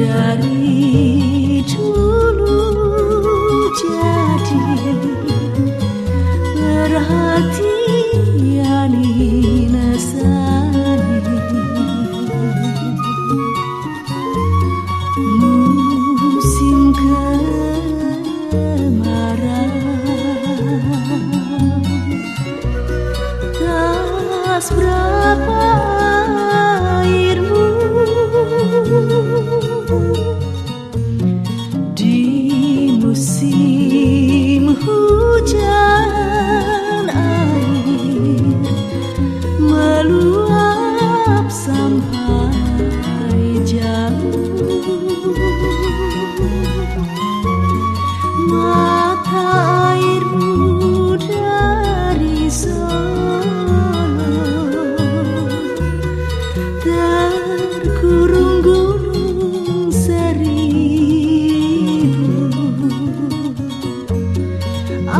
dari dulu jadi perhatian inasani musim kemarau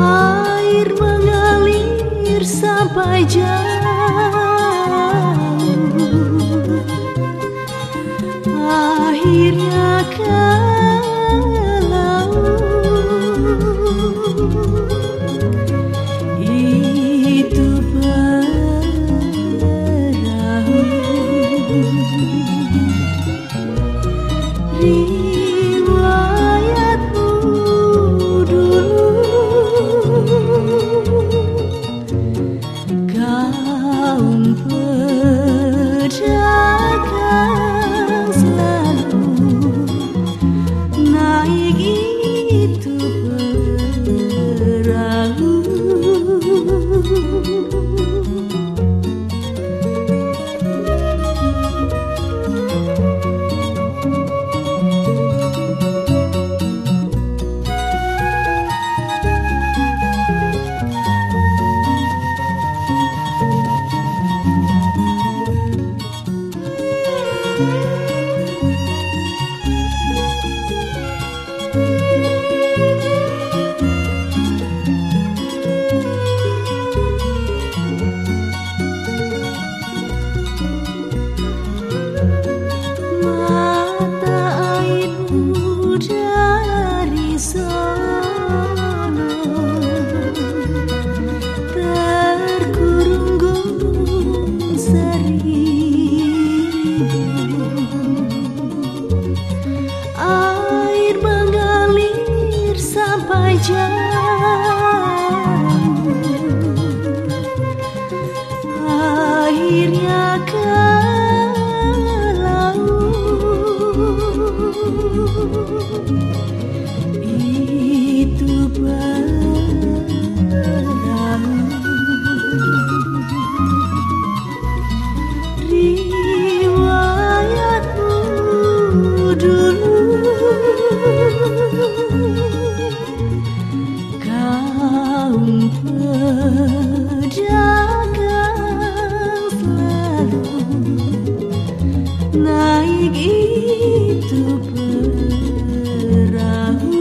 air mengalir sampai jauh. 家 naik itu perahu